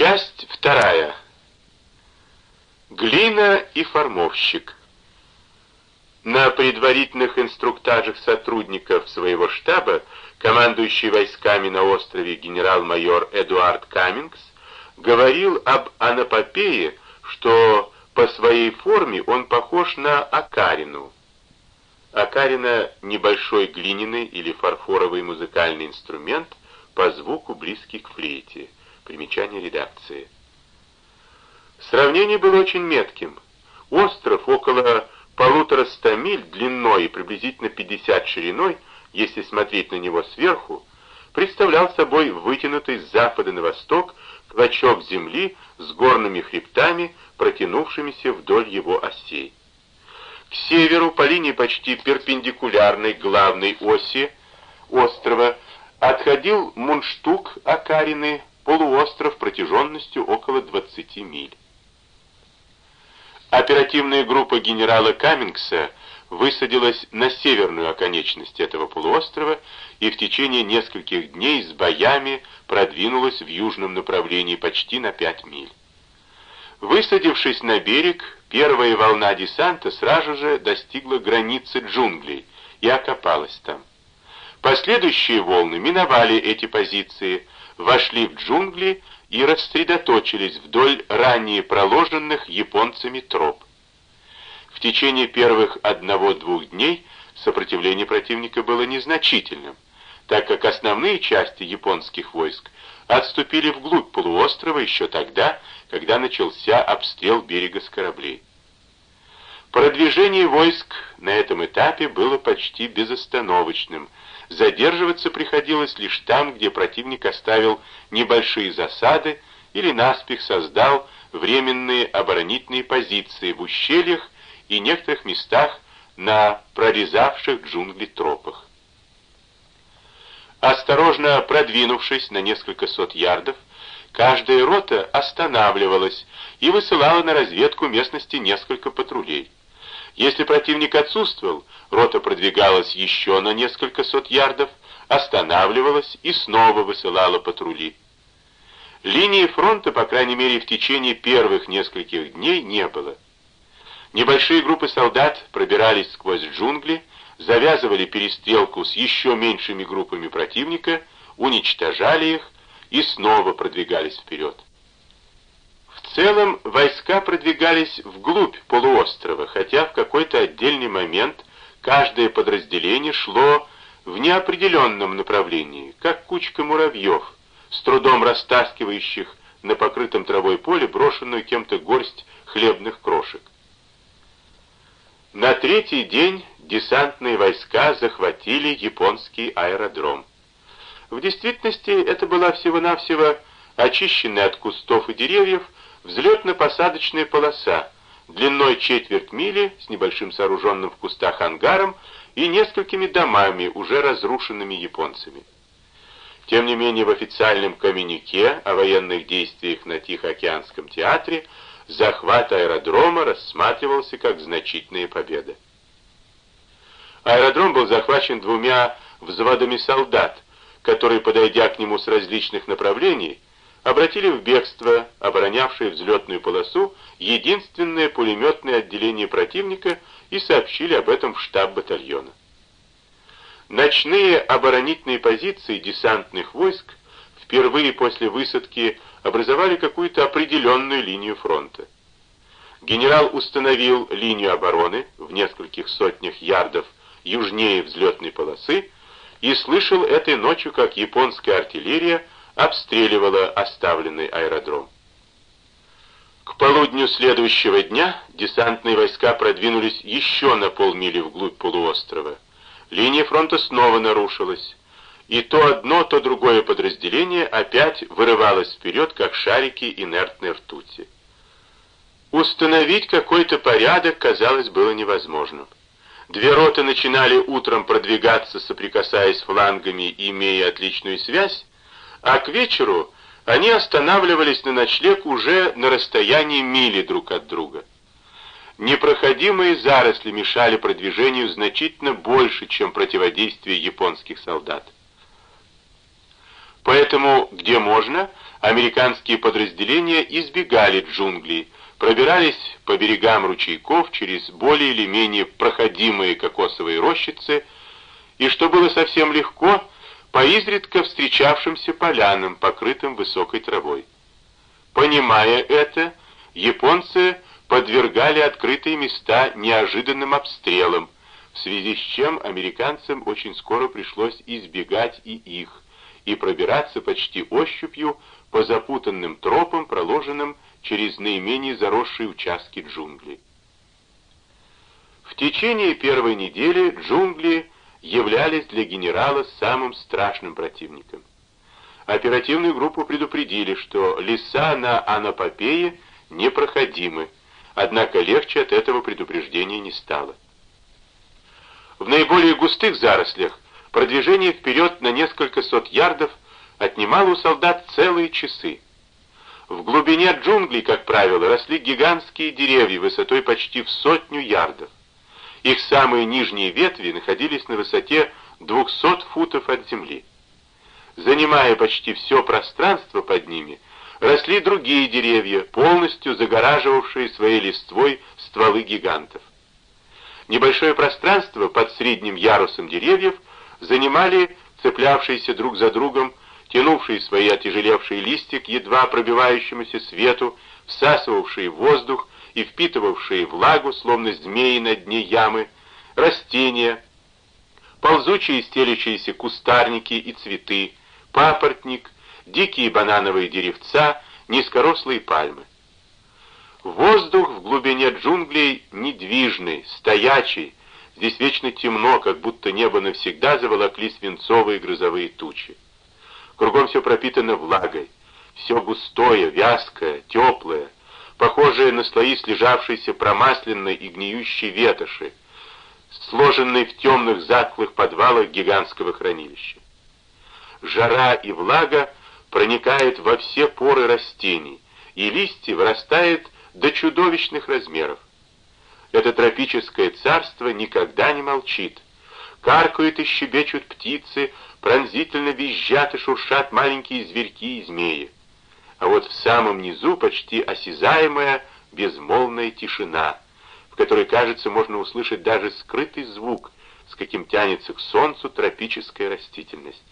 Часть вторая. Глина и формовщик. На предварительных инструктажах сотрудников своего штаба командующий войсками на острове генерал-майор Эдуард Каммингс говорил об анапопее, что по своей форме он похож на акарину. Акарина — небольшой глиняный или фарфоровый музыкальный инструмент, по звуку близкий к флейте. Примечание редакции. Сравнение было очень метким. Остров около полутора ста миль длиной и приблизительно 50 шириной, если смотреть на него сверху, представлял собой вытянутый с запада на восток клочок земли с горными хребтами, протянувшимися вдоль его осей. К северу по линии почти перпендикулярной главной оси острова отходил мундштук Акарины, полуостров протяженностью около 20 миль. Оперативная группа генерала Каммингса высадилась на северную оконечность этого полуострова и в течение нескольких дней с боями продвинулась в южном направлении почти на 5 миль. Высадившись на берег, первая волна десанта сразу же достигла границы джунглей и окопалась там. Последующие волны миновали эти позиции, вошли в джунгли и рассредоточились вдоль ранее проложенных японцами троп. В течение первых одного-двух дней сопротивление противника было незначительным, так как основные части японских войск отступили вглубь полуострова еще тогда, когда начался обстрел берега с кораблей. Продвижение войск на этом этапе было почти безостановочным, Задерживаться приходилось лишь там, где противник оставил небольшие засады или наспех создал временные оборонительные позиции в ущельях и некоторых местах на прорезавших джунгли тропах. Осторожно продвинувшись на несколько сот ярдов, каждая рота останавливалась и высылала на разведку местности несколько патрулей. Если противник отсутствовал, рота продвигалась еще на несколько сот ярдов, останавливалась и снова высылала патрули. Линии фронта, по крайней мере, в течение первых нескольких дней не было. Небольшие группы солдат пробирались сквозь джунгли, завязывали перестрелку с еще меньшими группами противника, уничтожали их и снова продвигались вперед. В целом войска продвигались вглубь полуострова, хотя в какой-то отдельный момент каждое подразделение шло в неопределенном направлении, как кучка муравьев, с трудом растаскивающих на покрытом травой поле брошенную кем-то горсть хлебных крошек. На третий день десантные войска захватили японский аэродром. В действительности это была всего-навсего очищенная от кустов и деревьев взлетно-посадочная полоса длиной четверть мили с небольшим сооруженным в кустах ангаром и несколькими домами, уже разрушенными японцами. Тем не менее, в официальном коммюнике о военных действиях на Тихоокеанском театре захват аэродрома рассматривался как значительная победа. Аэродром был захвачен двумя взводами солдат, которые, подойдя к нему с различных направлений, обратили в бегство оборонявшее взлетную полосу единственное пулеметное отделение противника и сообщили об этом в штаб батальона. Ночные оборонительные позиции десантных войск впервые после высадки образовали какую-то определенную линию фронта. Генерал установил линию обороны в нескольких сотнях ярдов южнее взлетной полосы и слышал этой ночью, как японская артиллерия обстреливала оставленный аэродром. К полудню следующего дня десантные войска продвинулись еще на полмили вглубь полуострова. Линия фронта снова нарушилась, и то одно, то другое подразделение опять вырывалось вперед, как шарики инертной ртути. Установить какой-то порядок, казалось, было невозможным. Две роты начинали утром продвигаться, соприкасаясь флангами и имея отличную связь, а к вечеру они останавливались на ночлег уже на расстоянии мили друг от друга. Непроходимые заросли мешали продвижению значительно больше, чем противодействие японских солдат. Поэтому, где можно, американские подразделения избегали джунглей, пробирались по берегам ручейков через более или менее проходимые кокосовые рощицы, и, что было совсем легко, по изредка встречавшимся полянам, покрытым высокой травой. Понимая это, японцы подвергали открытые места неожиданным обстрелам, в связи с чем американцам очень скоро пришлось избегать и их, и пробираться почти ощупью по запутанным тропам, проложенным через наименее заросшие участки джунглей. В течение первой недели джунгли являлись для генерала самым страшным противником. Оперативную группу предупредили, что леса на Анапопее непроходимы, однако легче от этого предупреждения не стало. В наиболее густых зарослях продвижение вперед на несколько сот ярдов отнимало у солдат целые часы. В глубине джунглей, как правило, росли гигантские деревья высотой почти в сотню ярдов. Их самые нижние ветви находились на высоте 200 футов от земли. Занимая почти все пространство под ними, росли другие деревья, полностью загораживавшие своей листвой стволы гигантов. Небольшое пространство под средним ярусом деревьев занимали цеплявшиеся друг за другом тянувшие свои отяжелевшие листья к едва пробивающемуся свету, всасывавшие воздух и впитывавшие влагу, словно змеи на дне ямы, растения, ползучие стелющиеся кустарники и цветы, папоротник, дикие банановые деревца, низкорослые пальмы. Воздух в глубине джунглей недвижный, стоячий, здесь вечно темно, как будто небо навсегда заволокли свинцовые грозовые тучи. Кругом все пропитано влагой. Все густое, вязкое, теплое, похожее на слои слежавшейся промасленной и гниющей ветоши, сложенной в темных затклых подвалах гигантского хранилища. Жара и влага проникают во все поры растений, и листья вырастают до чудовищных размеров. Это тропическое царство никогда не молчит. Каркают и щебечут птицы, пронзительно визжат и шуршат маленькие зверьки и змеи. А вот в самом низу почти осязаемая безмолвная тишина, в которой, кажется, можно услышать даже скрытый звук, с каким тянется к солнцу тропическая растительность.